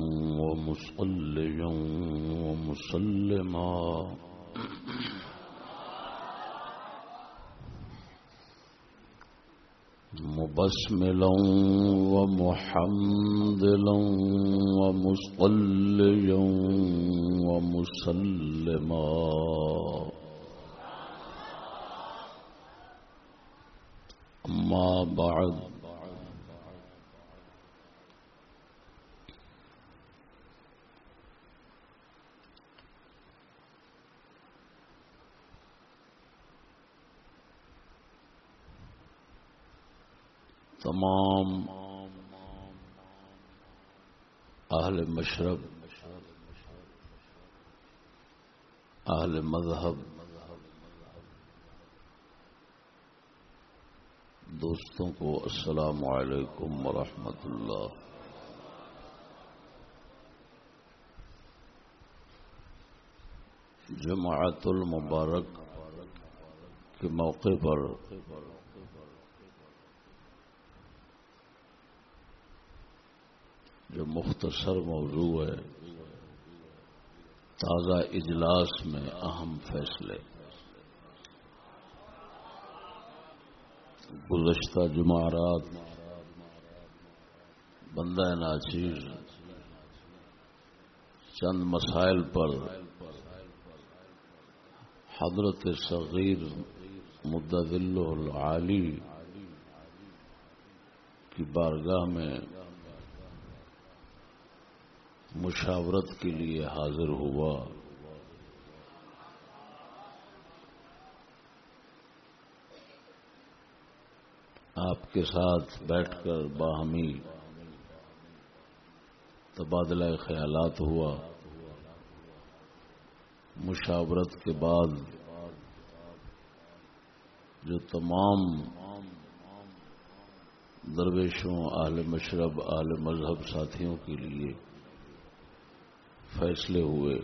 ومصليا ومسلما. مبسملا ومحمدلا ومصليا ومسلما. أما بعد تمام اہل مشرب، اہل مذہب، دوستوں کو السلام علیکم ورحمۃ اللہ۔ جماعت المبارک کے موقع پر جو مختصر موضوع ہے، تازہ اجلاس میں اہم فیصلے۔ گزشتہ جمعرات بندہ ناچیر چند مسائل پر حضرت صغیر مدل العالی کی بارگاہ میں مشاورت کے لیے حاضر ہوا۔ آپ کے ساتھ بیٹھ کر باہمی تبادلہ خیالات ہوا۔ مشاورت کے بعد جو تمام درویشوں، اہل مشرب، اہل مذہب ساتھیوں کے لیے فیصلے ہوئے۔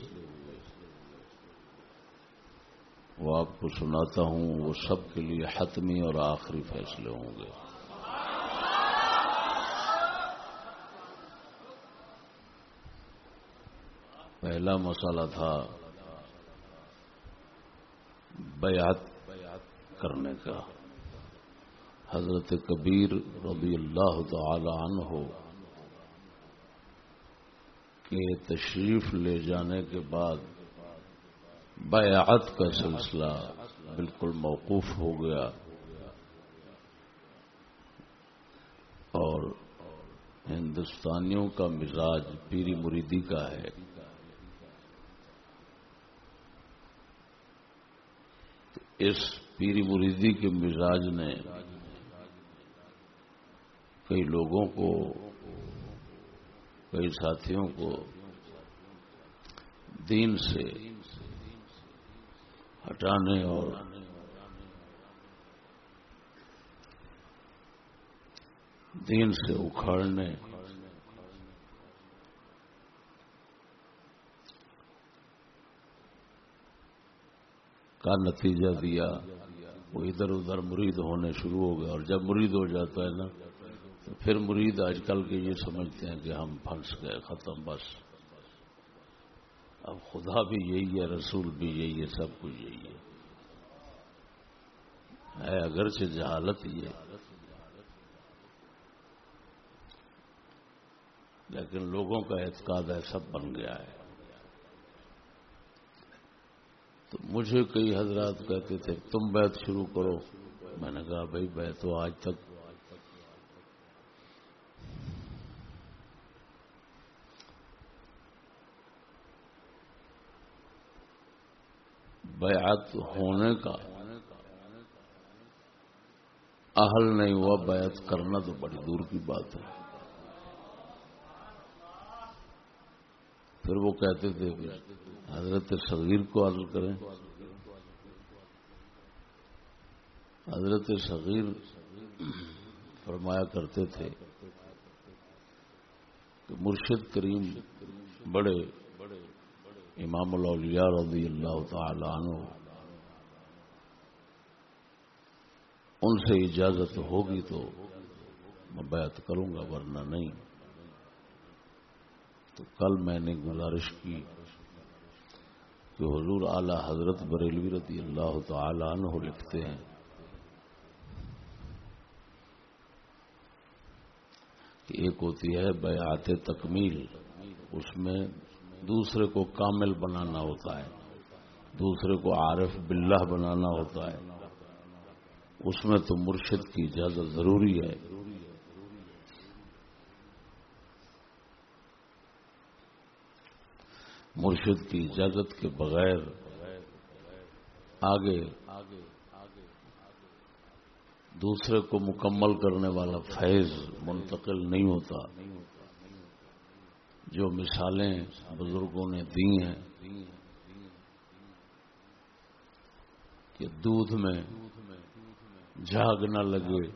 وہ آپ کو سناتا ہوں، وہ سب کے لیے حتمی اور آخری فیصلے ہوں گے۔ پہلا مسئلہ تھا بیعت کرنے کا۔ حضرت کبیر رضی اللہ تعالی عنہ ہو کہ تشریف لے جانے کے بعد بیعت کا سلسلہ بالکل موقوف ہو گیا اور ہندوستانیوں کا مزاج پیری مریدی کا ہے۔ اس پیری مریدی کے مزاج نے کئی لوگوں کو کئی ساتھیوں کو دین سے ہٹانے اور دین سے اکھاڑنے کا نتیجہ دیا وہ ادھر ادھر مرید ہونے شروع ہو گئے اور جب مرید ہو جاتا ہے نا پھر مرید آج کل کے یہ سمجھتے ہیں کہ ہم پھنس گئے، ختم، بس۔ اب خدا بھی یہی ہے، رسول بھی یہی ہے، سب کچھ یہی ہے۔ ہے اگرچہ جہالت یہ لیکن لوگوں کا اعتقاد ہے، سب بن گیا ہے۔ تو مجھے کئی حضرات کہتے تھے، تم بیت شروع کرو۔ میں نے کہا، بھائی بیت تو آج تک بیعت ہونے کا اہل نہیں ہوا، بیعت کرنا تو بڑی دور کی بات ہے۔ پھر وہ کہتے تھے کہ حضرت صغیر کو عرض کریں۔ حضرت صغیر فرمایا کرتے تھے کہ مرشد کریم بڑے امام الاولیاء رضی اللہ تعالی عنہ، ان سے اجازت ہوگی تو میں بیعت کروں گا، ورنہ نہیں۔ تو کل میں نے گزارش کی کہ حضور اعلی حضرت بریلوی رضی اللہ تعالی عنہ لکھتے ہیں۔ کہ ایک ہوتی ہے بیعت تکمیل، اس میں دوسرے کو کامل بنانا ہوتا ہے، دوسرے کو عارف باللہ بنانا ہوتا ہے۔ اس میں تو مرشد کی اجازت ضروری ہے۔ مرشد کی اجازت کے بغیر آگے دوسرے کو مکمل کرنے والا فیض منتقل نہیں ہوتا۔ جو مثالیں بزرگوں نے دی ہیں کہ دودھ میں جھاگ نہ لگے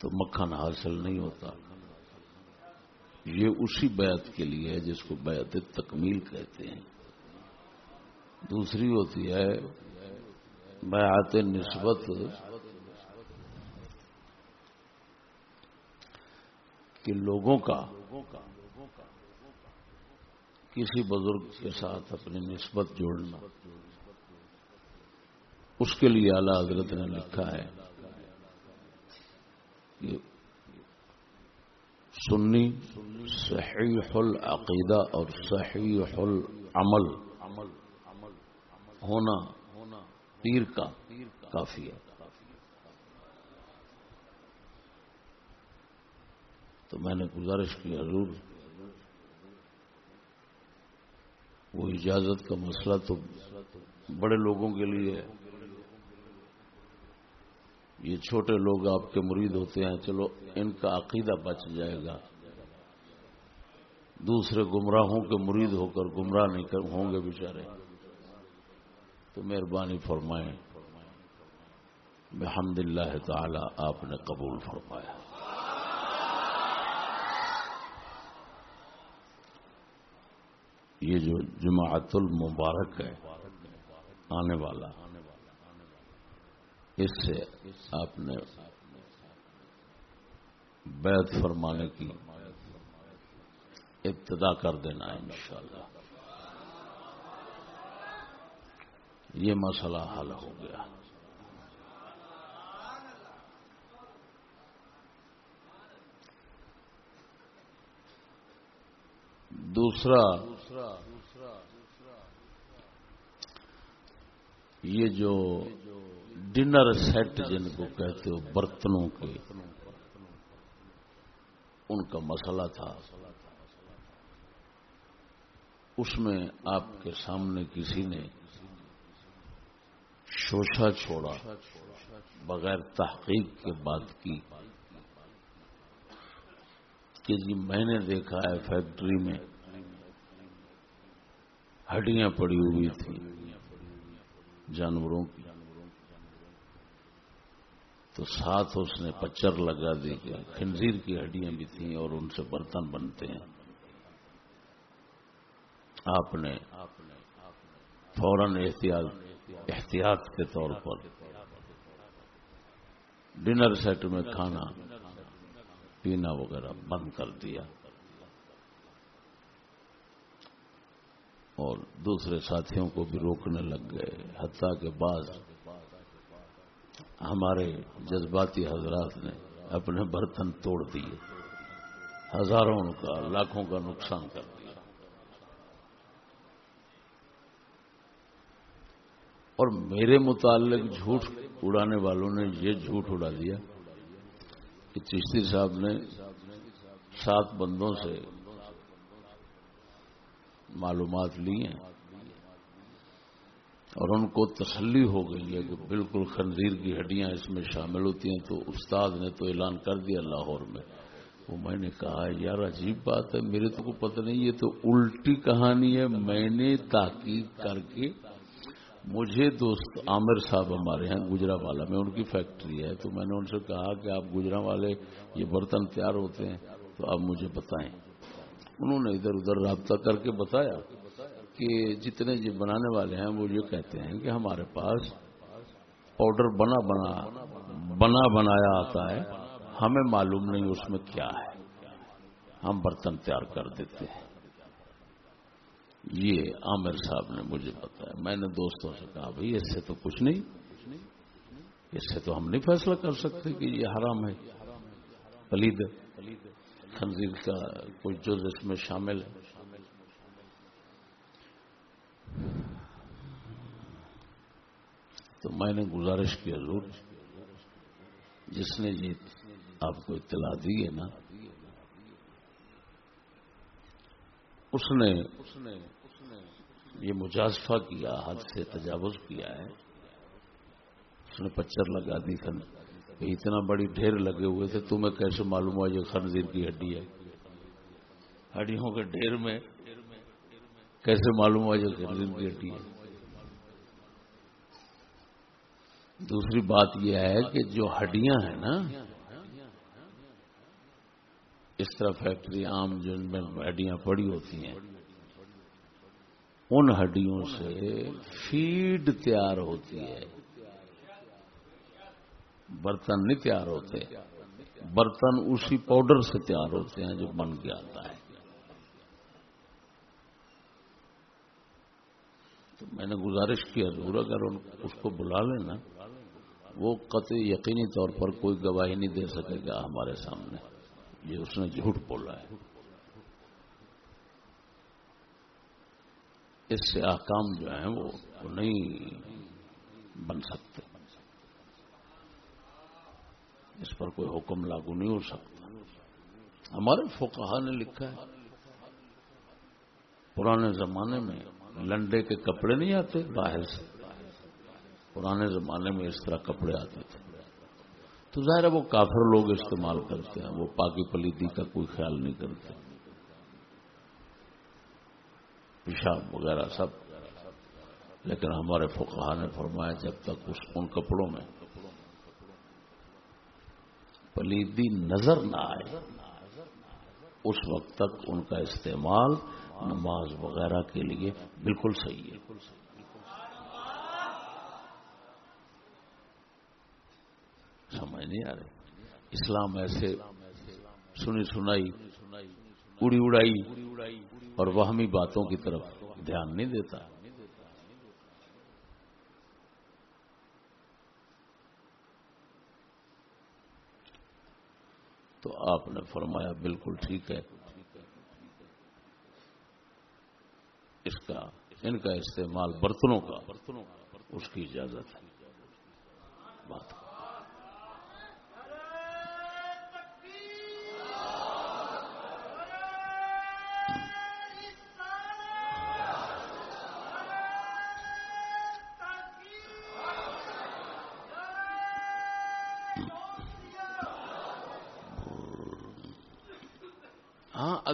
تو مکھن حاصل نہیں ہوتا۔ یہ اسی بیعت کے لیے ہے جس کو بیعت تکمیل کہتے ہیں۔ دوسری ہوتی ہے بیعت نسبت کہ لوگوں کا کسی بزرگ کے ساتھ اپنی نسبت جوڑنا۔ اس کے لیے اعلی حضرت نے لکھا ہے کہ سنی صحیح العقیدہ اور صحیح العمل ہونا پیر کا کافی ہے۔ تو میں نے گزارش کی، حضور، وہ اجازت کا مسئلہ تو بڑے لوگوں کے لیے ہے۔ یہ چھوٹے لوگ آپ کے مرید ہوتے ہیں، چلو ان کا عقیدہ بچ جائے گا۔ دوسرے گمراہوں کے مرید ہو کر گمراہ نہیں کر ہوں گے بیچارے۔ تو مہربانی فرمائیں۔ بحمد اللہ تعالی آپ نے قبول فرمایا۔ یہ جو جماعت المبارک ہے، آنے والا۔ اس سے آپ نے بیعت فرمانے کی ابتدا کر دینا ہے انشاءاللہ۔ یہ مسئلہ حل ہو گیا۔ دوسرا یہ جو ڈنر سیٹ جن کو کہتے ہو، برتنوں کے، ان کا مسئلہ تھا۔ اس میں آپ کے سامنے کسی نے شوشا چھوڑا، بغیر تحقیق کے بات کی کہ جی میں نے دیکھا ہے فیکٹری میں ہڈیاں پڑی ہوئی تھیں، جانوروں کی۔ تو ساتھ اس نے پچر لگا دی گیا خنزیر کی ہڈیاں بھی تھیں اور ان سے برتن بنتے ہیں۔ آپ نے فوراً احتیاط احتیاط کے طور پر ڈنر سیٹ میں کھانا، پینا وغیرہ بند کر دیا۔ اور دوسرے ساتھیوں کو بھی روکنے لگ گئے، حتیٰ کے بعد ہمارے جذباتی حضرات نے اپنے برتن توڑ دیے۔ ہزاروں کا، لاکھوں کا نقصان کر دیا۔ اور میرے متعلق جھوٹ اڑانے والوں نے یہ جھوٹ اڑا دیا کہ چشتی صاحب نے سات بندوں سے معلومات لی ہیں اور ان کو تسلی ہو گئی ہے کہ بالکل خنزیر کی ہڈیاں اس میں شامل ہوتی ہیں تو استاد نے تو اعلان کر دیا لاہور میں۔ وہ میں نے کہا، یار عجیب بات ہے، میرے تو کو پتہ نہیں، یہ تو الٹی کہانی ہے۔ میں نے تحقیق کر کے مجھے دوست عامر صاحب ہمارے ہیں گجرا والا میں، ان کی فیکٹری ہے۔ تو میں نے ان سے کہا کہ آپ گجرا والے یہ برتن تیار ہوتے ہیں، تو آپ مجھے بتائیں۔ انہوں نے ادھر ادھر رابطہ کر کے بتایا کہ جتنے یہ بنانے والے ہیں وہ یہ کہتے ہیں کہ ہمارے پاس پاؤڈر بنا بنا بنا بنایا آتا ہے، ہمیں معلوم نہیں اس میں کیا ہے۔ ہم برتن تیار کر دیتے ہیں۔ یہ عامر صاحب نے مجھے بتایا۔ میں نے دوستوں سے کہا، بھائی، اس سے تو کچھ نہیں۔ اس سے تو ہم نہیں فیصلہ کر سکتے کہ یہ حرام ہے۔ پلید خنزیر کا کوئی جز اس میں شامل ہے؟ تو میں نے گزارش کی حضور، جس نے یہ آپ کو اطلاع دی ہے نا، اس نے یہ مجازفہ کیا حد سے تجاوز کیا ہے، اس نے پچر لگا دی تھا۔ کہ اتنا بڑی ڈھیر لگے ہوئے تھے، تمہیں کیسے معلوم ہوا یہ خنزیر کی ہڈی ہے؟ ہڈیوں کے ڈھیر میں کیسے معلوم ہوا یہ خنزیر کی ہڈی ہے؟ دوسری بات یہ ہے کہ جو ہڈیاں ہیں نا، اس طرح فیکٹری عام جن میں ہڈیاں پڑی ہوتی ہیں، ان ہڈیوں سے فیڈ تیار ہوتی ہے۔ برتن نہیں تیار ہوتے۔ برتن اسی پاؤڈر سے تیار ہوتے ہیں جو بن کے آتا ہے۔ تو میں نے گزارش کیا ضرور اگر اس کو بلا لینا وہ قطع یقینی طور پر کوئی گواہی نہیں دے سکے گا ہمارے سامنے۔ یہ اس نے جھوٹ بولا ہے۔ اس سے آکام جو ہیں وہ نہیں بن سکتے۔ اس پر کوئی حکم لاگو نہیں ہو سکتا۔ ہمارے فقہ نے لکھا ہے، پرانے زمانے میں لنڈے کے کپڑے نہیں آتے باہر سے۔ پرانے زمانے میں اس طرح کپڑے آتے تھے۔ تو ظاہر ہے وہ کافر لوگ استعمال کرتے ہیں، وہ پاکی پلیتی کا کوئی خیال نہیں کرتے۔ پیشاب وغیرہ سب۔ لیکن ہمارے فقہ نے فرمایا، جب تک اس ان کپڑوں میں پلیدی نظر نہ آئے۔ اس وقت تک ان کا استعمال نماز وغیرہ کے لیے بالکل صحیح ہے۔ سمجھ نہیں آ رہی؟ اسلام ایسے سنی سنائی اڑی اڑائی اور وہمی باتوں کی طرف دھیان نہیں دیتا۔ تو آپ نے فرمایا بالکل ٹھیک ہے۔ اس کا، ان کا استعمال برتنوں کا، اس کی اجازت ہے۔ بات۔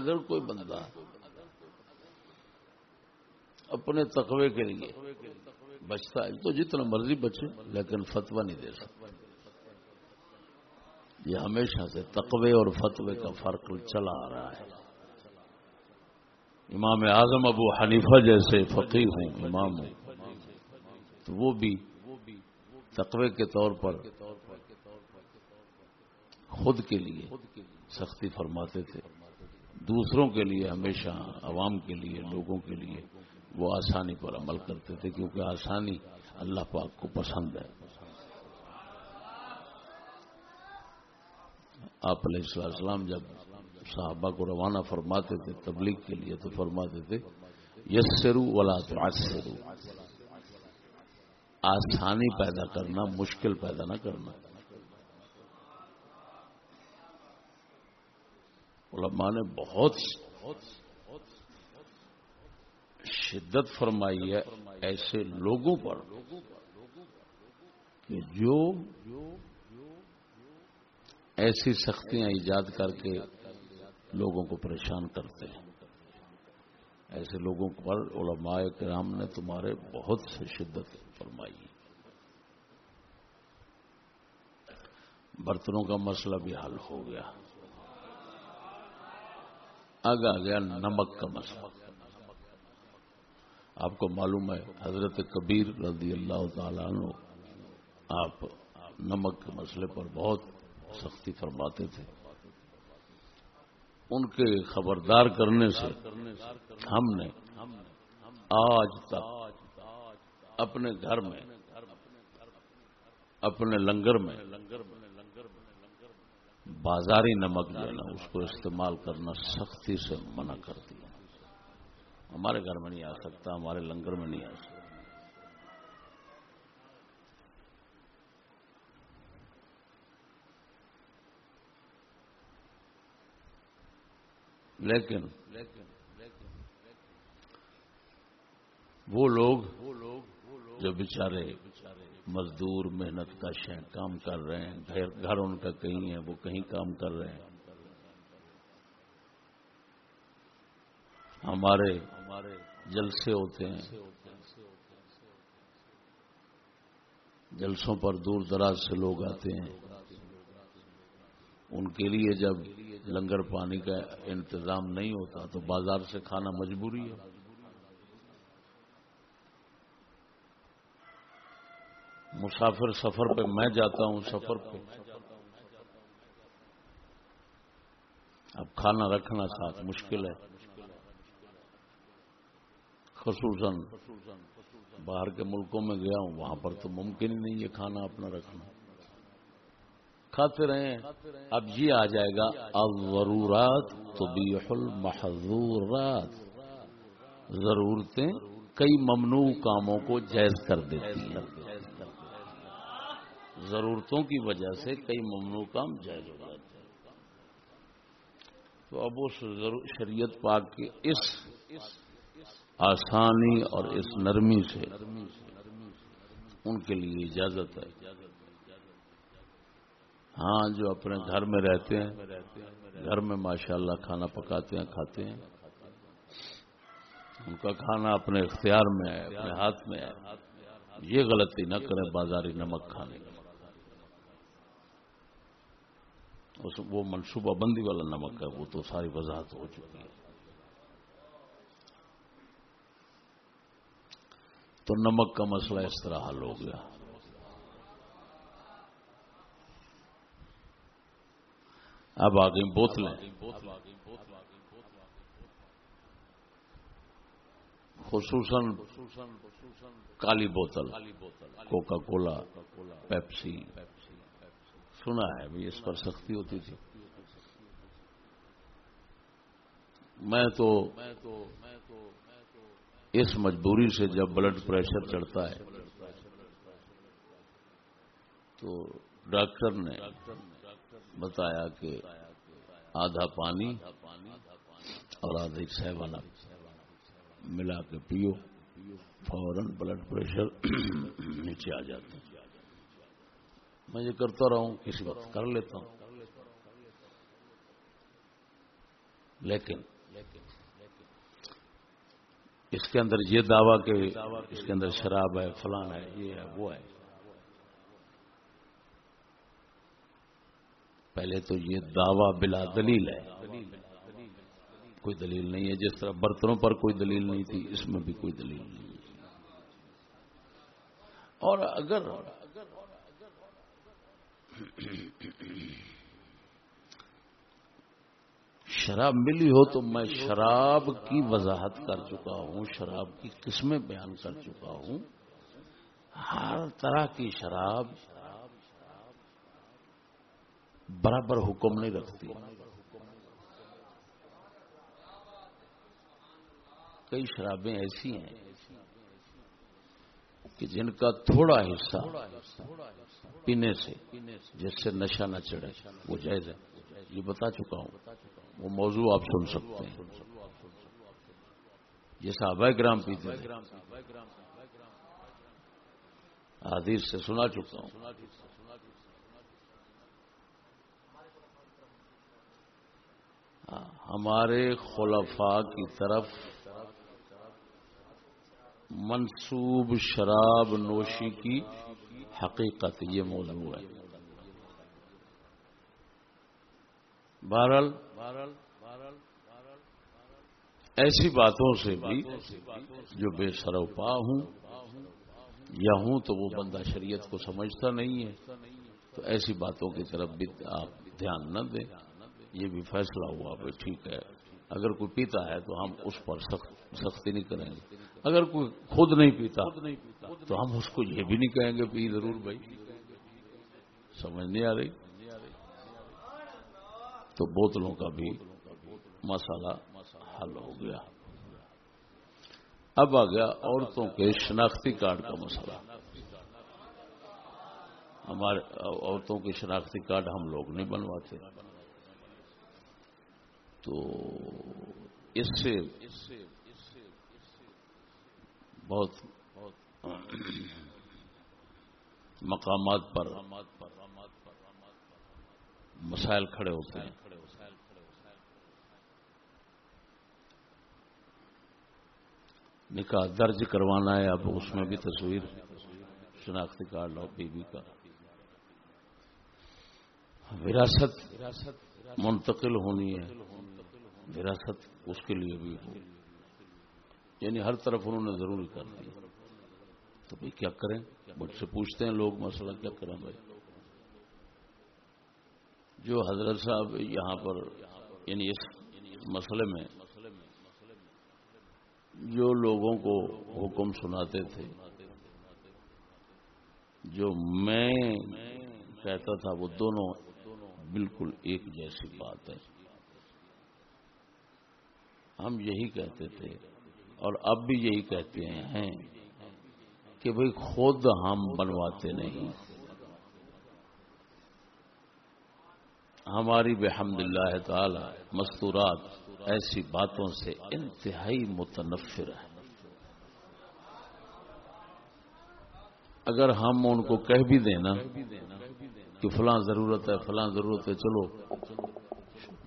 اگر کوئی بندہ اپنے تقوی کے لیے بچتا ہے، تو جتنا مرضی بچے، لیکن فتوا نہیں دے سکتا۔ یہ ہمیشہ سے تقوی اور فتوے کا فرق چلا آ رہا ہے۔ امام اعظم ابو حنیفہ جیسے فقیر ہوں امام ہوں تو وہ بھی تقوی کے طور پر خود کے لیے سختی فرماتے تھے۔ دوسروں کے لیے ہمیشہ، عوام کے لیے، لوگوں کے لیے وہ آسانی پر عمل کرتے تھے کیونکہ آسانی اللہ پاک کو پسند ہے۔ آپ علیہ السلام جب صحابہ کو روانہ فرماتے تھے، تبلیغ کے لیے تو فرماتے تھے یس سرو ولا سرو آسانی پیدا کرنا، مشکل پیدا نہ کرنا۔ علماء نے بہت شدت فرمائی ہے ایسے لوگوں پر کہ جو ایسی سختیاں ایجاد کر کے لوگوں کو پریشان کرتے ہیں۔ ایسے لوگوں پر علماء کرام نے تمہارے بہت سے شدت فرمائی برتنوں کا مسئلہ بھی حل ہو گیا۔ آگے آ گیا نمک کا مسئلہ۔ آپ کو معلوم ہے، حضرت کبیر رضی اللہ تعالیٰ عنہ آپ نمک کے مسئلے پر بہت سختی فرماتے تھے۔ ان کے خبردار کرنے سے ہم نے آج تک اپنے گھر میں، اپنے لنگر میں بازاری نمک جو ہے نا، اس کو استعمال کرنا سختی سے منع کر دیا۔ ہمارے گھر میں نہیں آ سکتا، ہمارے لنگر میں نہیں آ سکتا۔ لیکن وہ لوگ جو بیچارے مزدور محنت کا شہ کام کر رہے ہیں، گھر ان کا کہیں ہے، وہ کہیں کام کر رہے ہیں۔ ہمارے جلسے ہوتے ہیں۔ جلسوں پر دور دراز سے لوگ آتے ہیں۔ ان کے لیے جب لنگر پانی کا انتظام نہیں ہوتا تو بازار سے کھانا مجبوری ہے۔ مسافر سفر پہ میں جاتا ہوں، سفر پہ۔ اب کھانا رکھنا ساتھ، مشکل ہے۔ خصوصاً باہر کے ملکوں میں گیا ہوں، وہاں پر تو ممکن ہی نہیں ہے کھانا اپنا رکھنا۔ کھاتے رہے، اب یہ آ جائے گا ضرورات تو المحضورات ضرورتیں کئی ممنوع کاموں کو جائز کر دیتی ہیں۔ ضرورتوں کی وجہ سے کئی ممنوع کام جائز ہو جاتے ہیں۔ تو اب اس شریعت پاک کے اس آسانی اور اس نرمی سے ان کے لیے اجازت ہے۔ ہاں جو اپنے گھر میں رہتے ہیں، گھر میں ماشاءاللہ کھانا پکاتے ہیں، کھاتے ہیں۔ ان کا کھانا اپنے اختیار میں ہے، اپنے ہاتھ میں ہے۔ یہ غلطی نہ کریں، بازاری نمک کھانے کا وہ منصوبہ بندی والا نمک ہے، وہ تو ساری وضاحت ہو چکی ہے۔ تو نمک کا مسئلہ اس طرح حل ہو گیا۔ اب آ گئی بوتلیں۔ خصوصاً کالی بوتل، کوکا کولا، پیپسی۔ سنا ہے بھی اس پر سختی ہوتی تھی۔ میں تو اس مجبوری سے جب بلڈ پریشر چڑھتا ہے، تو ڈاکٹر نے بتایا کہ آدھا پانی اور آدھی سیون ملا کے پیو، فوراً بلڈ پریشر نیچے آ جاتا ہے۔ میں یہ کرتا رہا ہوں، کسی وقت کر لیتا ہوں۔ لیکن اس کے اندر یہ دعویٰ کہ اس کے اندر شراب ہے، فلان ہے، یہ ہے، وہ ہے۔ پہلے تو یہ دعویٰ بلا دلیل ہے۔ کوئی دلیل نہیں ہے، جس طرح برتنوں پر کوئی دلیل نہیں تھی، اس میں بھی کوئی دلیل نہیں۔ اور اگر شراب ملی ہو تو میں شراب کی وضاحت کر چکا ہوں، شراب کی قسمیں بیان کر چکا ہوں۔ ہر طرح کی شراب برابر حکم نہیں رکھتی۔ کئی شرابیں ایسی ہیں کہ جن کا تھوڑا حصہ پینے سے جس سے نشہ نہ چڑھے، وہ جائز ہے۔ یہ بتا چکا ہوں۔ وہ موضوع آپ سن سکتے ہیں۔ جیسا ابے گرام پیتے تھے حدیث سے سنا چکا ہوں۔ ہاں، ہمارے خلفاء کی طرف منسوب شراب نوشی کی حقیقت یہ موضوع ہے۔ بہرحال، ایسی باتوں سے بھی جو بے سروپا ہوں، یا ہوں تو وہ بندہ شریعت کو سمجھتا نہیں ہے، تو ایسی باتوں کی طرف بھی آپ دھیان نہ دیں۔ یہ بھی فیصلہ ہوا بھائی ٹھیک ہے۔ اگر کوئی پیتا ہے تو ہم اس پر سختی نہیں کریں گے۔ اگر کوئی خود نہیں پیتا تو ہم اس کو یہ بھی نہیں کہیں گے پی ضرور بھائی۔ سمجھ نہیں آ رہی؟ تو بوتلوں کا بھی مسئلہ حل ہو گیا۔ اب آ گیا عورتوں کے شناختی کارڈ کا مسئلہ۔ ہمارے عورتوں کے شناختی کارڈ ہم لوگ نہیں بنواتے۔ تو اس سے بہت مقامات پر مسائل کھڑے ہوتے ہیں۔ نکاح درج کروانا ہے، اب اس میں بھی تصویر، شناختی کارڈ اور بی بی کا۔ وراثت منتقل ہونی ہے۔ وراثت اس کے لیے بھی ہو یعنی ہر طرف انہوں نے ضروری کر دیا تو بھائی کیا کریں؟ مجھ سے پوچھتے ہیں لوگ، مسئلہ کیا کریں بھائی؟ جو حضرت صاحب یہاں پر یعنی اس مسئلے میں جو لوگوں کو حکم سناتے تھے، جو میں کہتا تھا، وہ دونوں بالکل ایک جیسی بات ہے ہم یہی کہتے تھے اور اب بھی یہی کہتے ہیں کہ بھئی خود ہم بنواتے نہیں۔ ہماری بحمد اللہ تعالی مستورات ایسی باتوں سے انتہائی متنفر ہے اگر ہم ان کو کہہ بھی دینا کہ فلاں ضرورت ہے، فلاں ضرورت ہے، چلو،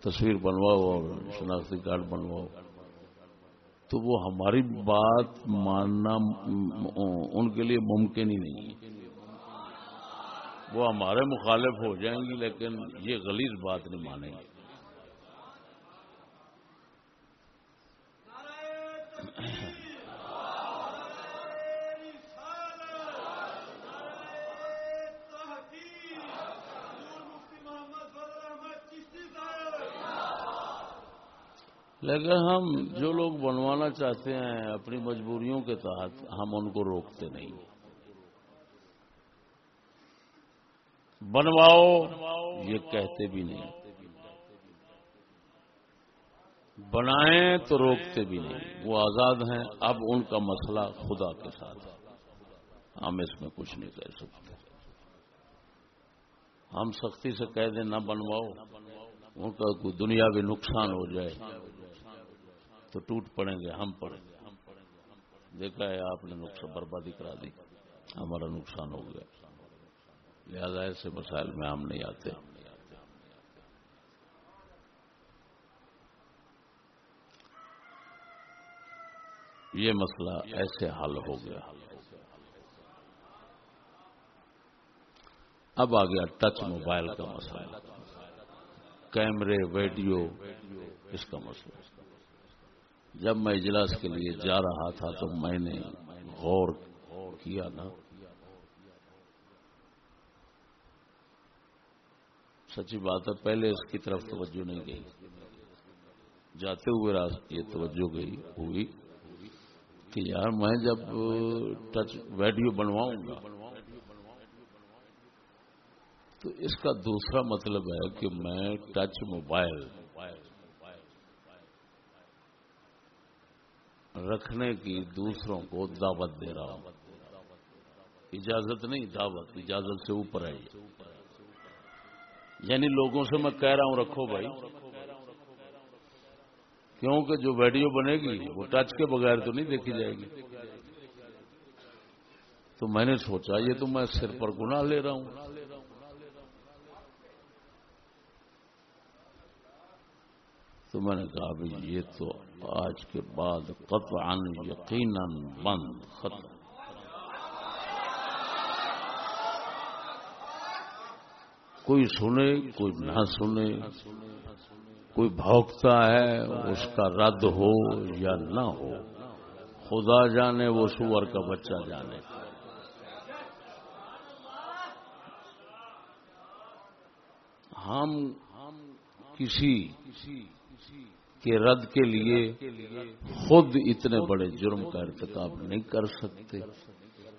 تصویر بنواؤ اور شناختی کارڈ بنواؤ۔ تو وہ ہماری بات ماننا ان کے لیے ممکن ہی نہیں ہے۔ وہ ہمارے مخالف ہو جائیں گی، لیکن یہ غلیظ بات نہیں مانیں گے۔ لیکن ہم جو لوگ بنوانا چاہتے ہیں اپنی مجبوریوں کے تحت، ہم ان کو روکتے نہیں۔ بنواؤ، یہ کہتے بھی نہیں۔ بنائیں تو روکتے بھی نہیں۔ وہ آزاد ہیں، اب ان کا مسئلہ خدا کے ساتھ۔ ہم اس میں کچھ نہیں کہہ سکتے۔ ہم سختی سے کہہ دیں، نہ بنواؤ۔ ان کا کوئی دنیا بھی نقصان ہو جائے۔ تو ٹوٹ پڑیں گے، ہم پڑیں گے۔ دیکھا ہے، آپ نے نقصان بربادی کرا دی۔ ہمارا نقصان ہو گیا۔ لہذا ایسے مسائل میں ہم نہیں آتے۔ یہ مسئلہ ایسے حل ہو گیا۔ اب آ گیا ٹچ موبائل کا مسئلہ۔ کیمرے، ویڈیو، اس کا مسئلہ۔ جب میں اجلاس کے لیے جا رہا تھا تو میں نے غور کیا نا۔ سچی بات ہے، پہلے اس کی طرف توجہ نہیں گئی۔ جاتے ہوئے یہ توجہ گئی، ہوئی کہ یار میں جب ٹچ ویڈیو بنواؤں گا، تو اس کا دوسرا مطلب ہے کہ میں ٹچ موبائل رکھنے کی دوسروں کو دعوت دے رہا ہوں۔ اجازت نہیں، دعوت، اجازت سے اوپر ہے یعنی لوگوں سے میں کہہ رہا ہوں، رکھو بھائی۔ کیونکہ جو ویڈیو بنے گی، وہ ٹچ کے بغیر تو نہیں دیکھی جائے گی۔ تو میں نے سوچا، یہ تو میں سر پر گنا لے رہا ہوں۔ تو میں نے کہا بھی یہ تو آج کے بعد قطعا یقیناً بند، ختم۔ کوئی سنے، کوئی نہ سنے، کوئی بھوکتا ہے، اس کا رد ہو یا نہ ہو، خدا جانے وہ سور کا بچہ جانے۔ ہم کسی کے رد کے لیے خود اتنے بڑے جرم کا ارتکاب نہیں کر سکتے۔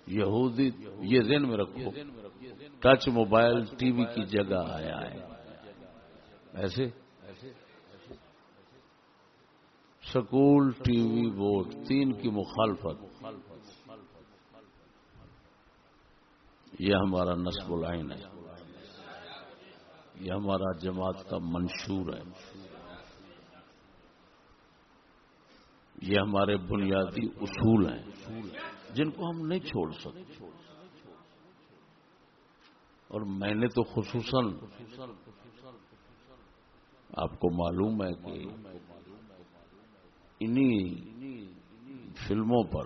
یہودی، یہ دن میں رکھو، ٹچ موبائل ٹی وی کی جگہ آیا ہے۔ ایسے سکول، ٹی وی، بورڈ، تین کی مخالفت۔ یہ ہمارا نصب العین ہے۔ یہ ہمارا جماعت کا منشور ہے۔ یہ ہمارے بنیادی اصول ہیں جن کو ہم نہیں چھوڑ سکتے۔ اور میں نے تو خصوصاً آپ کو معلوم ہے کہ انہی فلموں پر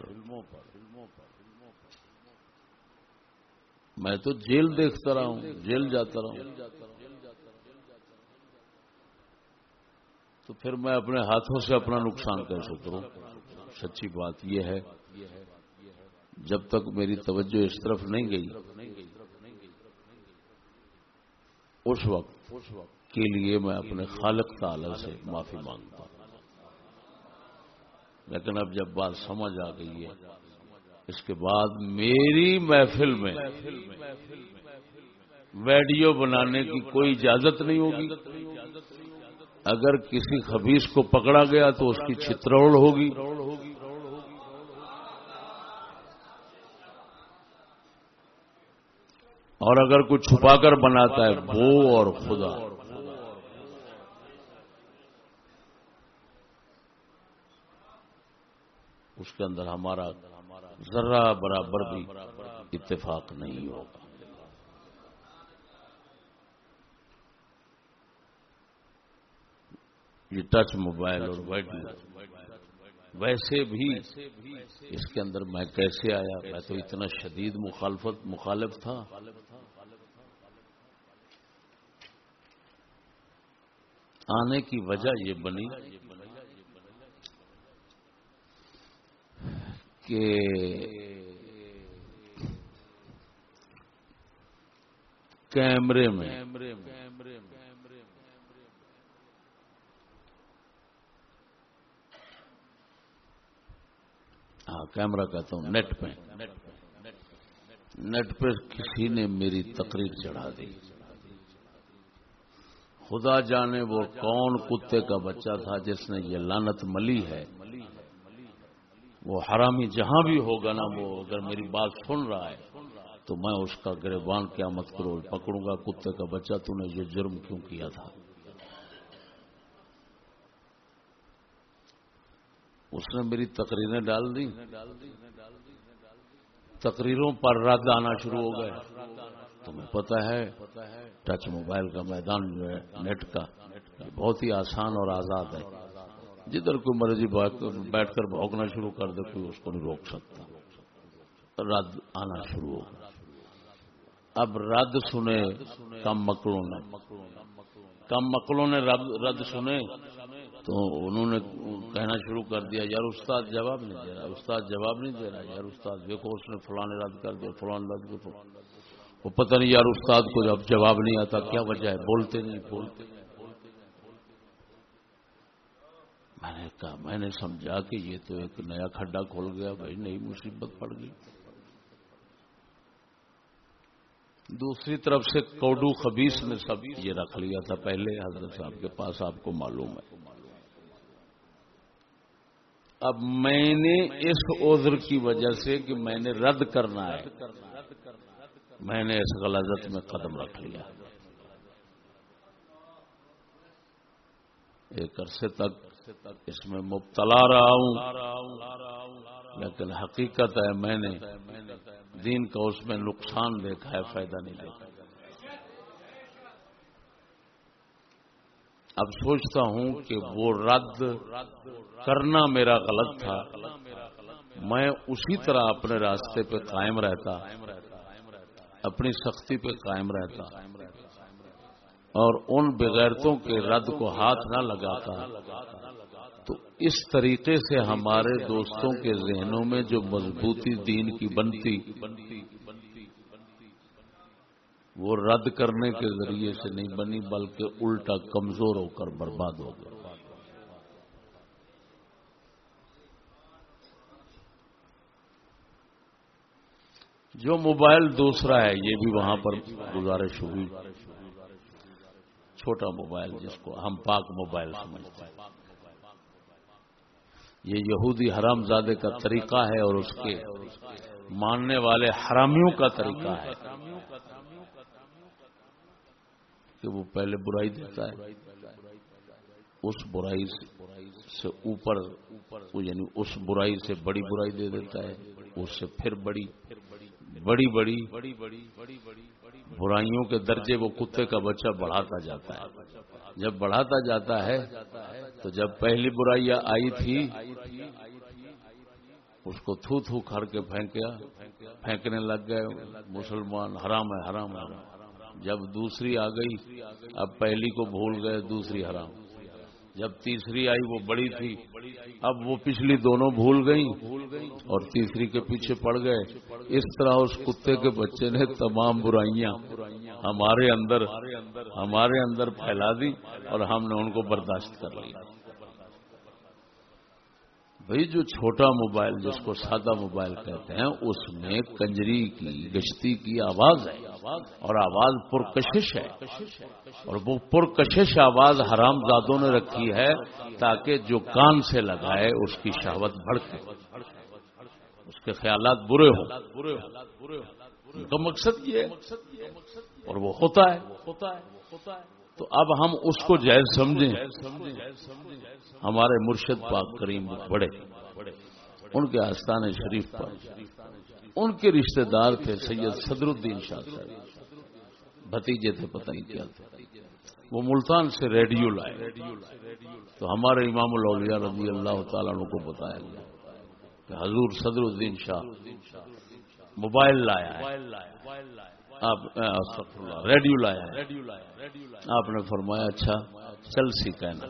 میں تو جیل دیکھتا رہا ہوں، جیل جاتا رہا ہوں۔ تو پھر میں اپنے ہاتھوں سے اپنا نقصان کیسے کروں سچی بات یہ ہے، جب تک میری توجہ اس طرف نہیں گئی، اس وقت کے لیے میں اپنے خالق تعالی سے معافی مانگتا ہوں۔ لیکن اب جب بات سمجھ آ گئی ہے، اس کے بعد میری محفل میں ویڈیو بنانے کی کوئی اجازت نہیں ہوگی۔ اگر کسی خبیص کو پکڑا گیا تو اس کی چتروڑ ہوگی۔ اور اگر کوئی چھپا کر بناتا ہے وہ اور خدا۔ اس کے اندر ہمارا ذرا برابر بھی اتفاق نہیں ہوگا۔ یہ ٹچ موبائل اور ویڈیو۔ ویسے بھی اس کے اندر میں کیسے آیا؟ میں تو اتنا شدید مخالفت مخالف تھا۔ آنے کی وجہ یہ بنی کہ کیمرے میں ہاں کیمرہ کہتا ہوں، نیٹ پہ۔ نیٹ پہ کسی نے میری تقریر چڑھا دی۔ خدا جانے وہ کون کتے کا بچہ تھا جس نے یہ لانت ملی ہے۔ وہ حرامی جہاں بھی ہوگا نا، وہ اگر میری بات سن رہا ہے، تو میں اس کا گریبان کیا مت کرو پکڑوں گا۔ کتے کا بچہ، تو نے یہ جرم کیوں کیا تھا؟ اس نے میری تقریریں ڈال دی تقریروں پر رد آنا شروع ہو گئے۔ تمہیں پتا ہے، ٹچ موبائل کا میدان جو ہے، نیٹ کا بہت ہی آسان اور آزاد ہے۔ جدھر کوئی مرضی بیٹھ کر بھوکنا شروع کر دے، کوئی اس کو نہیں روک سکتا۔ رد آنا شروع ہو اب رد سنے کم مکلوں نے۔ کم مکلوں نے رد سنے تو انہوں نے کہنا شروع کر دیا، یار استاد جواب نہیں دے رہا، استاد جواب نہیں دے رہا، یار استاد دیکھو اس نے فلانے رد کر دیا فلان رد کر وہ پتہ نہیں یار استاد کو جب جواب نہیں آتا، کیا وجہ ہے؟ بولتے نہیں بولتے نہیں۔ میں نے کہا، میں نے سمجھا کہ یہ تو ایک نیا کھڈا کھول گیا، بھائی نئی مصیبت پڑ گئی۔ دوسری طرف سے کوڈو خبیص نے سب یہ رکھ لیا تھا پہلے، حضرت صاحب کے پاس آپ کو معلوم ہے۔ اب میں نے اس عذر کی وجہ سے کہ میں نے رد کرنا ہے۔ میں نے اس غلط میں قدم رکھ لیا۔ ایک عرصے تک اس میں مبتلا رہا ہوں۔ لیکن حقیقت ہے میں نے دین کا اس میں نقصان دیکھا ہے، فائدہ نہیں دیکھا۔ اب سوچتا ہوں کہ وہ رد کرنا میرا غلط تھا۔ میں اسی طرح اپنے راستے پہ قائم رہتا، اپنی سختی پہ قائم رہتا، اور ان بغیرتوں کے رد کو ہاتھ نہ لگاتا۔ تو اس طریقے سے ہمارے دوستوں کے ذہنوں میں جو مضبوطی دین کی بنتی وہ رد کرنے کے ذریعے سے نہیں بنی، بلکہ الٹا کمزور ہو کر برباد ہو گئی جو موبائل دوسرا ہے، یہ بھی وہاں پر گزارش ہوئی۔ چھوٹا موبائل جس کو ہم پاک موبائل سمجھتے ہیں۔ یہ یہودی حرام زادے کا طریقہ ہے اور اس کے ماننے والے حرامیوں کا طریقہ ہے۔ کہ وہ پہلے برائی دیتا ہے، اس برائی سے اوپر یعنی اس برائی سے بڑی برائی دے دیتا ہے، اس سے پھر بڑی بڑی بڑی برائیوں کے درجے وہ کتے کا بچہ بڑھاتا جاتا ہے۔ جب بڑھاتا جاتا ہے تو جب پہلی برائی آئی تھی، اس کو تھو تھو کھڑ کے پھینکیا، پھینکنے لگ گئے، مسلمان حرام ہے حرام ہے۔ جب دوسری آ گئی، اب پہلی کو بھول گئے، دوسری حرام۔ جب تیسری آئی، وہ بڑی تھی۔ اب وہ پچھلی دونوں بھول گئیں اور تیسری کے پیچھے پڑ گئے۔ اس طرح اس کتے کے بچے نے تمام برائیاں ہمارے اندر ہمارے اندر پھیلا دی اور ہم نے ان کو برداشت کر لیا۔ بھائی، جو چھوٹا موبائل جس کو سادہ موبائل کہتے ہیں، اس میں کنجری کی، گشتی کی آواز ہے اور آواز پرکشش ہے۔ اور وہ پرکشش آواز حرام زادوں نے رکھی ہے تاکہ جو کان سے لگائے، اس کی شہوت بڑھے اس کے خیالات برے ہوں۔ ان کا مقصد یہ ہے اور وہ ہوتا ہے۔ تو اب ہم اس کو جائز سمجھیں۔ ہمارے مرشد پاک کریم بڑے، ان کے آستان شریف پر۔ ان کے رشتہ دار تھے سید صدر الدین شاہ صاحب۔ بھتیجے تھے، پتہ نہیں کیا تھے وہ ملتان سے ریڈیو لائے۔ تو ہمارے امام الاولیاء رضی اللہ تعالیٰ کو بتایا گیا کہ حضور صدر الدین شاہ موبائل لایا ہے ریڈیو لایا آپ نے فرمایا اچھا چلسی کہنا۔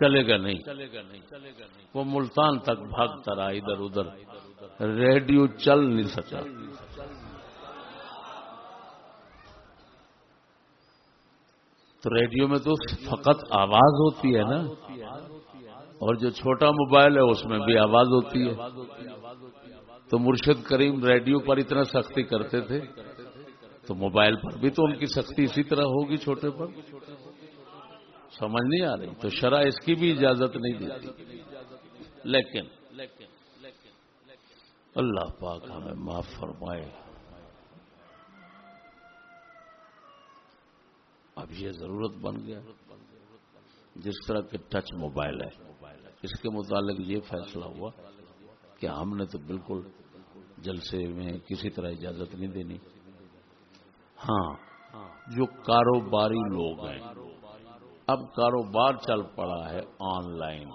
چلے گا نہیں چلے گا نہیں۔ وہ ملتان تک بھاگتا رہا، ادھر ادھر۔ ریڈیو چل نہیں سکا۔ تو ریڈیو میں تو فقط آواز ہوتی ہے نا۔ اور جو چھوٹا موبائل ہے، اس میں بھی آواز ہوتی ہے۔ تو مرشد کریم ریڈیو پر اتنا سختی کرتے تھے تو موبائل پر بھی تو ان کی سختی اسی طرح ہوگی چھوٹے پر۔ سمجھ نہیں آ رہی۔ تو شرح اس کی بھی اجازت نہیں دیتی۔ لیکن اللہ پاک ہمیں معاف فرمائے۔ اب یہ ضرورت بن گیا۔ جس طرح کے ٹچ موبائل ہے اس کے متعلق یہ فیصلہ ہوا کہ ہم نے تو بالکل جلسے میں کسی طرح اجازت نہیں دینی۔ ہاں جو کاروباری لوگ ہیں۔ اب کاروبار چل پڑا ہے آن لائن۔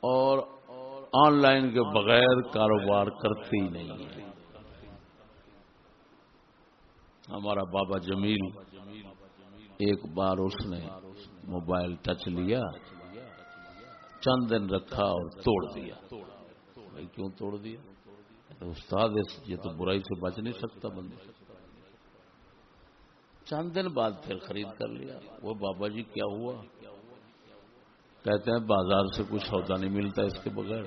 اور آن لائن کے بغیر کاروبار کرتے ہی نہیں ہے۔ ہمارا بابا جمیل ایک بار اس نے موبائل ٹچ لیا چند دن رکھا اور توڑ دیا۔ بھائی کیوں توڑ دیا؟ استاد یہ تو برائی سے بچ نہیں سکتا بندے چند دن بعد پھر خرید کر لیا۔ وہ بابا جی کیا ہوا؟ کہتے ہیں بازار سے کچھ سودا نہیں ملتا اس کے بغیر۔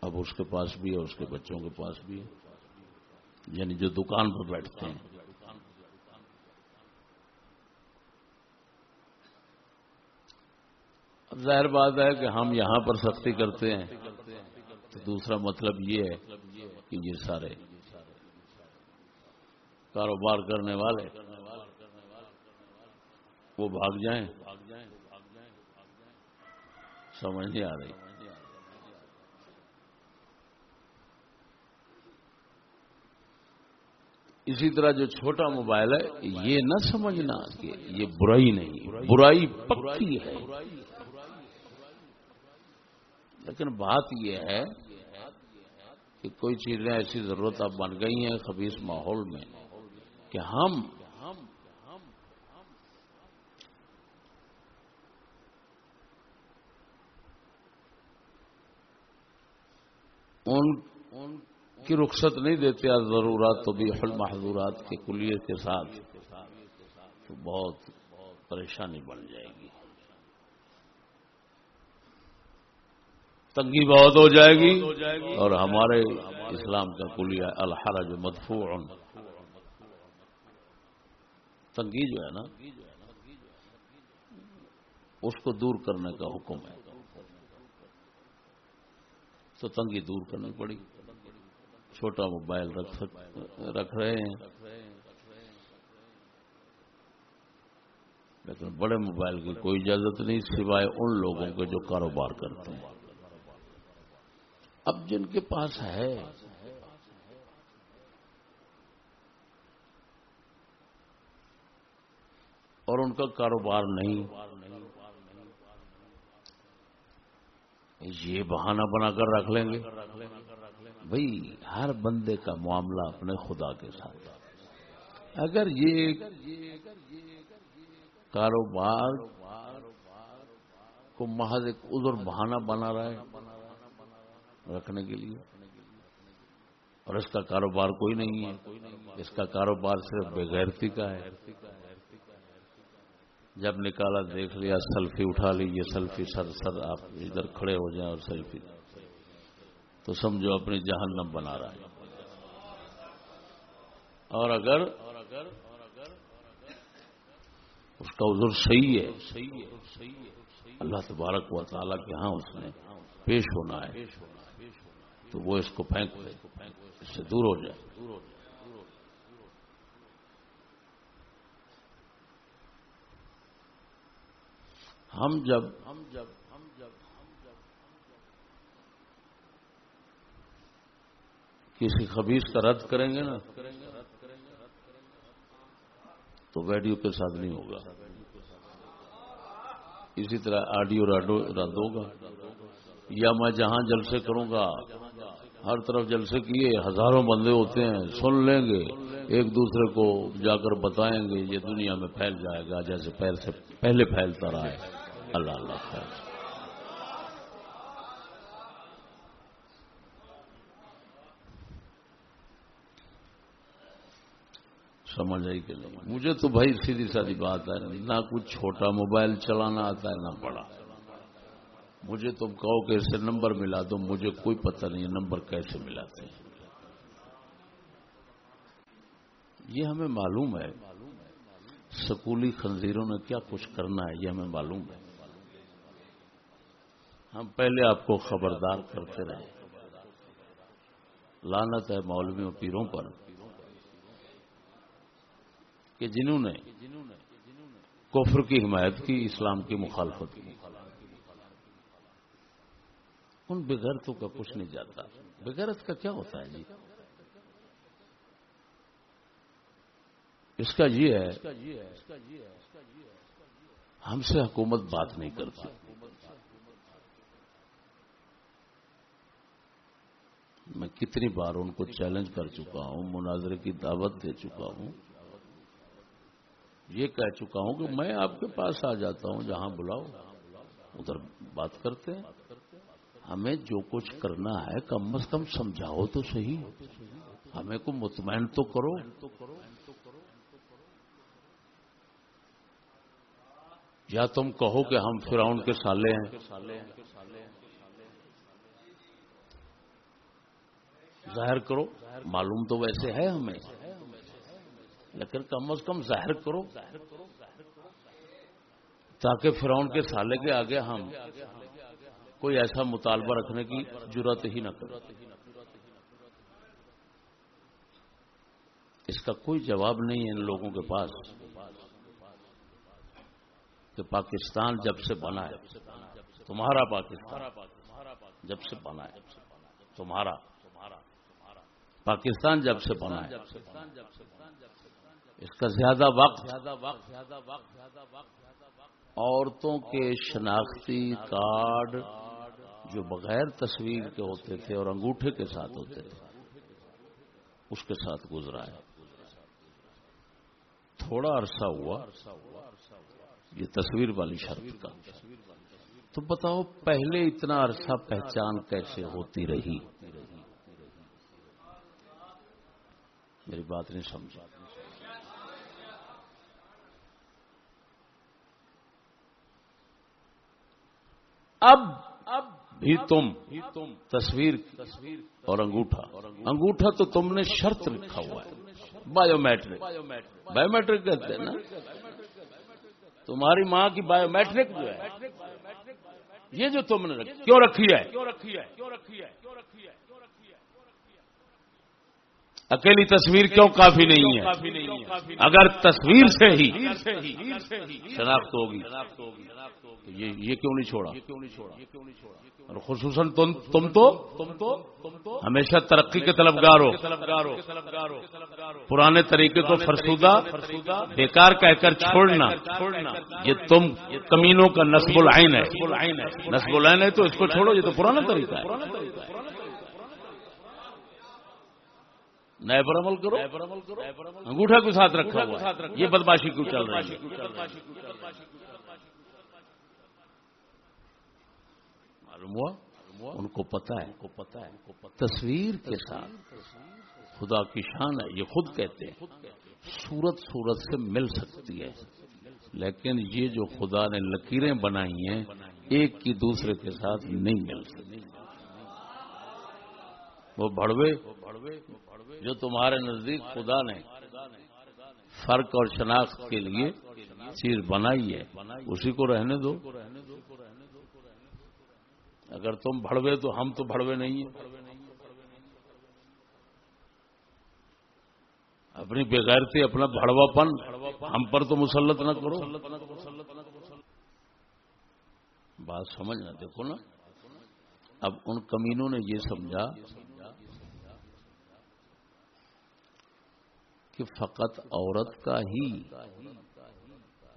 اب اس کے پاس بھی ہے، اس کے بچوں کے پاس بھی ہے۔ یعنی جو دکان پر بیٹھتے ہیں۔ اب ظاہر بات ہے کہ ہم یہاں پر سختی کرتے ہیں تو دوسرا مطلب یہ ہے کہ یہ سارے کاروبار کرنے والے وہ بھاگ جائیں۔ سمجھ نہیں آ رہی۔ اسی طرح جو چھوٹا موبائل ہے، یہ نہ سمجھنا کہ یہ برائی نہیں، برائی پکی ہے۔ لیکن بات یہ ہے کہ کوئی چیزیں ایسی ضرورت اب بن گئی ہیں خبیص ماحول میں کہ ہم ان کی رخصت نہیں دیتے ضرورات تو بھی حل محضورات کے کلیے کے ساتھ تو بہت پریشانی بن جائے گی۔ تنگی بہت ہو جائے گی۔ اور ہمارے اسلام کا کلیہ الحرج مدفوع۔ تنگی جو ہے نا اس کو دور کرنے کا حکم ہے۔ تو تنگی دور کرنی پڑی۔ چھوٹا موبائل رکھ رکھ رہے ہیں۔ لیکن بڑے موبائل کی کوئی اجازت نہیں سوائے ان لوگوں کے جو کاروبار کرتے ہیں۔ اب جن کے پاس ہے۔ اور ان کا کاروبار نہیں۔ یہ بہانہ بنا کر رکھ لیں گے۔ بھائی ہر بندے کا معاملہ اپنے خدا کے ساتھ۔ اگر یہ کاروبار کو محض ایک ادھر بہانہ بنا رہا ہے رکھنے کے لیے۔ اور اس کا کاروبار کوئی نہیں ہے۔ اس کا کاروبار صرف بےغیرتی کا ہے۔ جب نکالا، دیکھ لیا، سیلفی اٹھا لی، یہ سیلفی سر سر آپ ادھر کھڑے ہو جائیں اور سیلفی۔ تو سمجھو، اپنی جہنم بنا رہا ہے۔ اور اگر اس کا عذر صحیح ہے، اللہ تبارک و تعالیٰ کے ہاں اس نے پیش ہونا ہے۔ تو وہ اس کو پھینک دے، اس سے دور ہو جائے۔ ہم جب ہم جب ہم جب ہم جب کسی خبیص کا رد کریں گے نا، تو ویڈیو کے ساتھ نہیں ہوگا۔ اسی طرح آڈیو رد ہوگا۔ یا میں جہاں جلسے کروں گا ہر طرف جلسے کیے، ہزاروں بندے ہوتے ہیں، سن لیں گے، ایک دوسرے کو جا کر بتائیں گے، یہ دنیا میں پھیل جائے گا، جیسے پہلے پھیلتا رہا ہے۔ اللہ اللہ، خیر۔ سمجھ آئی کہ مجھے تو بھائی سیدھی سادی بات ہے، نہ کچھ چھوٹا موبائل چلانا آتا ہے، نہ بڑا۔ مجھے تم کہو کہ اسے نمبر ملا دو، مجھے کوئی پتہ نہیں نمبر کیسے ملاتے ہیں۔ یہ ہمیں معلوم ہے۔ سکولی خنزیروں نے کیا کچھ کرنا ہے، یہ ہمیں معلوم ہے۔ ہم پہلے آپ کو خبردار کرتے رہے۔ لانت ہے مولویوں پیروں پر کہ جنہوں نے کفر کی حمایت کی، اسلام کی مخالفت کی۔ ان بغیرتوں کا کچھ نہیں جاتا۔ بغیرت کا کیا ہوتا ہے جی؟ اس کا یہ ہے، ہم سے حکومت بات نہیں کرتی۔ میں کتنی بار ان کو چیلنج کر چکا ہوں، مناظرے کی دعوت دے چکا ہوں۔ یہ کہہ چکا ہوں کہ میں آپ کے پاس آ جاتا ہوں، جہاں بلاؤ، ادھر بات کرتے ہیں۔ ہمیں جو کچھ کرنا ہے، کم از کم سمجھاؤ تو صحیح۔ ہمیں کو مطمئن تو کرو۔ یا تم کہو کہ ہم فراؤن کے سالے ہیں۔ ظاہر کرو، معلوم تو ویسے ہے ہمیں۔ لیکن کم از کم ظاہر کرو۔ تاکہ فرعون کے سالے کے آگے ہم کوئی ایسا مطالبہ رکھنے کی ضرورت ہی نہ کرو اس کا کوئی جواب نہیں ہے ان لوگوں کے پاس کہ پاکستان جب سے بنا ہے، تمہارا پاکستان جب سے بنا ہے، تمہارا، پاکستان جب سے بنا ہے۔ اس کا زیادہ وقت عورتوں کے شناختی کارڈ جو بغیر تصویر کے ہوتے تھے اور انگوٹھے کے ساتھ ہوتے تھے، اس کے ساتھ گزرا ہے۔ تھوڑا عرصہ ہوا، یہ تصویر والی شرط کا۔ تو بتاؤ، پہلے اتنا عرصہ پہچان کیسے ہوتی رہی؟ میری بات نہیں سمجھا اب اب بھی تم تصویر تصویر اور انگوٹھا۔ انگوٹھا۔ تو تم نے شرط لکھا ہوا ہے۔ بایو میٹرک بایو میٹرک کہتے ہیں نا۔ تمہاری ماں کی بایو میٹرک جو ہے یہ جو تم نے کیوں رکھی ہے کیوں رکھی ہے کیوں رکھی ہے اکیلی تصویر کیوں کافی نہیں ہے؟ اگر تصویر سے ہی شناخت ہوگی۔ یہ کیوں نہیں چھوڑا؟ اور خصوصاً تم تو ہمیشہ ترقی کے طلبگار ہو۔ پرانے طریقے کو فرسودہ، بیکار کہہ کر چھوڑنا۔ یہ تم کمینوں کا نصب العین ہے۔ نصب العین ہے تو اس کو چھوڑو، یہ تو پرانا طریقہ ہے۔ نئے پر عمل کرو انگوٹھا کو ساتھ رکھا ہوا یہ بدماشی کیوں چل رہی ہے؟ معلوم ہوا؟ ان کو پتا ہے۔ کو پتا ہے تصویر کے ساتھ۔ خدا کی شان ہے یہ خود کہتے ہیں۔ سورت سورت سے مل سکتی ہے۔ لیکن یہ جو خدا نے لکیریں بنائی ہیں ایک کی دوسرے کے ساتھ نہیں مل سکتی۔ وہ بڑوے جو تمہارے نزدیک خدا نے فرق اور شناخت کے لیے چیز بنائی ہے، اسی کو رہنے دو۔ اگر تم بڑوے تو ہم تو بڑوے نہیں ہیں۔ اپنی بےغیرتی اپنا بڑوا پن ہم پر تو مسلط نہ کرو۔ بات سمجھنا دیکھو نا۔ اب ان کمینوں نے یہ سمجھا کہ فقط عورت کا ہی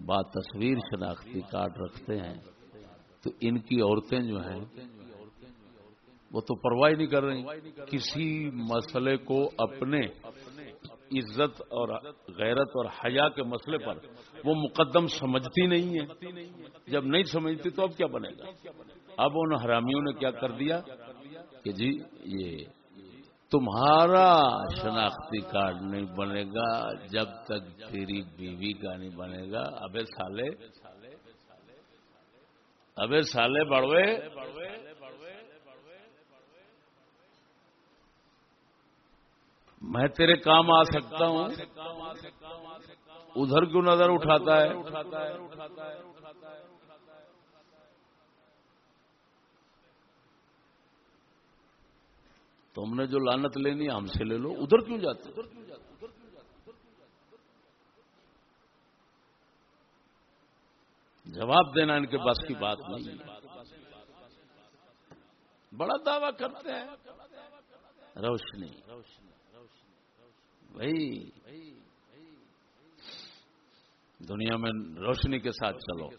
بات تصویر شناختی کارڈ رکھتے ہیں، تو ان کی عورتیں جو ہیں، وہ تو پرواہ نہیں کر رہی۔ کسی مسئلے کو اپنے عزت اور غیرت اور حیا کے مسئلے پر وہ مقدم سمجھتی نہیں ہے۔ جب نہیں سمجھتی تو اب کیا بنے گا؟ اب ان حرامیوں نے کیا کر دیا کہ جی یہ تمہارا شناختی کارڈ نہیں بنے گا جب تک تیری بیوی کا نہیں بنے گا۔ ابے سالے ابے سالے بڑوے۔ میں تیرے کام آ سکتا ہوں۔ ادھر کیوں نظر اٹھاتا ہے؟ تم نے جو لانت لینی ہم سے لے لو۔ ادھر کیوں جاتے؟ جواب دینا ان کے بس کی بات نہیں۔ بڑا دعویٰ کرتے ہیں۔ روشنی۔ بھائی دنیا میں روشنی کے ساتھ چلو۔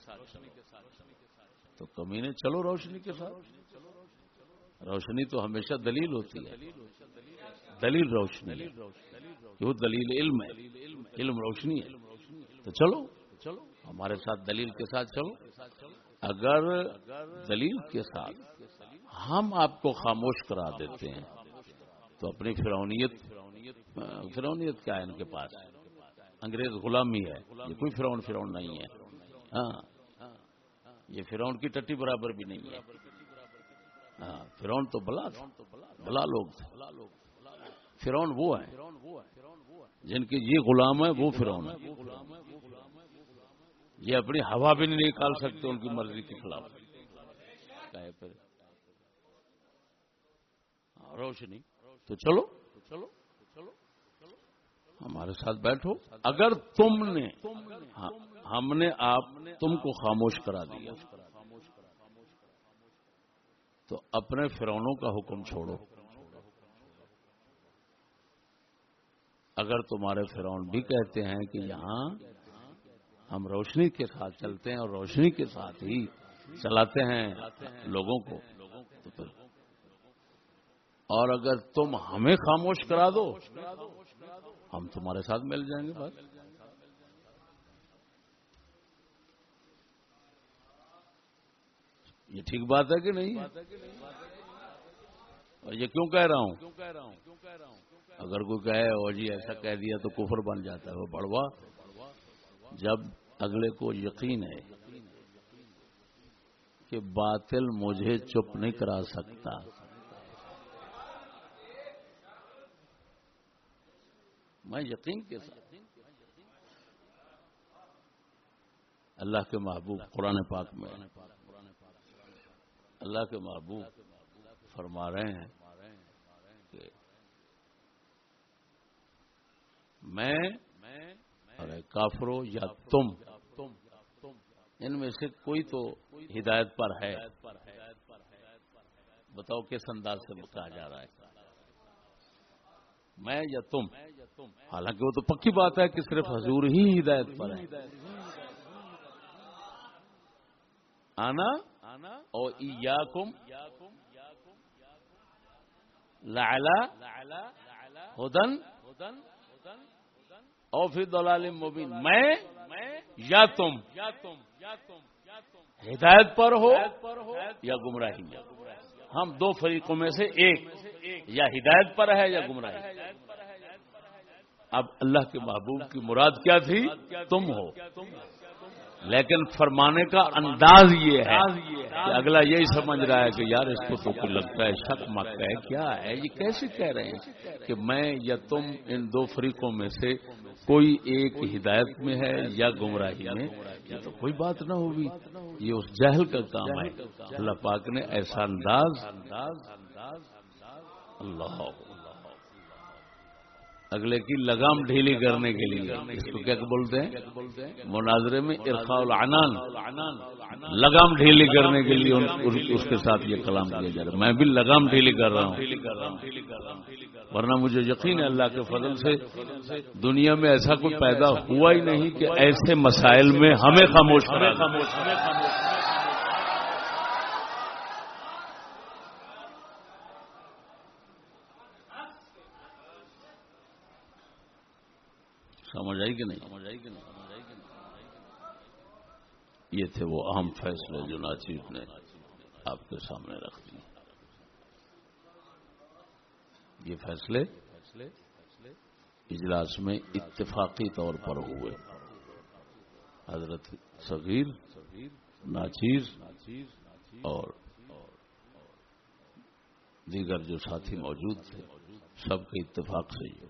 تو کمی نے چلو روشنی کے ساتھ۔ روشنی تو ہمیشہ دلیل ہوتی ہے۔ دلیل روشنی وہ دلیل علم ہے۔ علم روشنی ہے۔ تو چلو چلو ہمارے ساتھ دلیل کے ساتھ چلو۔ اگر دلیل کے ساتھ ہم آپ کو خاموش کرا دیتے ہیں، تو اپنی فرونیت فرونیت کیا ہے ان کے پاس؟ انگریز غلامی ہے۔ یہ کوئی فرون فرون نہیں ہے۔ ہاں۔ یہ فرون کی ٹٹی برابر بھی نہیں ہے۔ ہاں فرون تو بلا بلا لوگ تھے۔ فرون وہ ہیں جن کے یہ غلام ہے، وہ فرون ہے۔ یہ اپنی ہوا بھی نہیں نکال سکتے ان کی مرضی کے خلاف۔ ہاں، روشنی۔ تو چلو۔ چلو ہمارے ساتھ بیٹھو۔ اگر تم نے ہاں، ہم نے آپ تم کو خاموش کرا دیا۔ تو اپنے فرونوں کا حکم چھوڑو۔ اگر تمہارے فرون بھی کہتے ہیں کہ یہاں ہم روشنی کے ساتھ چلتے ہیں اور روشنی کے ساتھ ہی چلاتے ہیں لوگوں کو اور اگر تم ہمیں خاموش کرا دو، ہم تمہارے ساتھ مل جائیں گے بس۔ یہ ٹھیک بات ہے کہ نہیں؟ اور یہ کیوں کہہ رہا ہوں؟ اگر کوئی کہے، او جی ایسا کہہ دیا تو کفر بن جاتا ہے، وہ بڑوا جب اگلے کو یقین ہے کہ باطل مجھے چپ نہیں کرا سکتا، میں یقین کے ساتھ۔ اللہ کے محبوب، قرآن پاک میں۔ اللہ کے محبوب فرما رہے ہیں کہ میں ارے کافرو یا تم، ان میں سے کوئی تو ہدایت پر ہے۔ بتاؤ کس انداز سے کہا جا رہا ہے۔ میں یا تم؟ حالانکہ وہ تو پکی بات ہے کہ صرف حضور ہی ہدایت پر ہے آنا اور ہدن او فی دلال مبین. میں یا تم ہدایت پر ہو یا گمراہی ہم دو فریقوں میں سے ایک یا ہدایت پر ہے یا گمراہی. اب اللہ کے محبوب کی مراد کیا تھی؟ تم ہو؟ لیکن فرمانے کا انداز یہ ہے کہ اگلا یہی سمجھ رہا ہے کہ یار اس کو تو کوئی لگتا ہے، شک مکہ ہے۔ کیا ہے؟ یہ کیسے کہہ رہے ہیں کہ میں یا تم ان دو فریقوں میں سے کوئی ایک ہدایت میں ہے یا گمراہی میں؟ یہ تو کوئی بات نہ ہوگی۔ یہ اس جہل کا کام ہے۔ اللہ پاک نے ایسا انداز، اللہ اگلے کی لگام ڈھیلی کرنے کے لیے۔ اس کو کیا بولتے ہیں؟ مناظرے میں ارخا العنان۔ لگام ڈھیلی کرنے کے لیے اس کے ساتھ یہ کلام کیا جا رہا ہے۔ میں بھی لگام ڈھیلی کر رہا ہوں۔ ورنہ مجھے یقین ہے اللہ کے فضل سے دنیا میں ایسا کوئی پیدا ہوا ہی نہیں کہ ایسے مسائل میں ہمیں خاموش خاموش سمجھ آئی کہ نہیں؟ یہ تھے وہ اہم فیصلے جو ناچیف نے آپ کے سامنے رکھ دیے۔ یہ فیصلے اجلاس میں اتفاقی طور پر ہوئے۔ حضرت صغیر ناچیز اور دیگر جو ساتھی موجود تھے، سب کے اتفاق سے یہ۔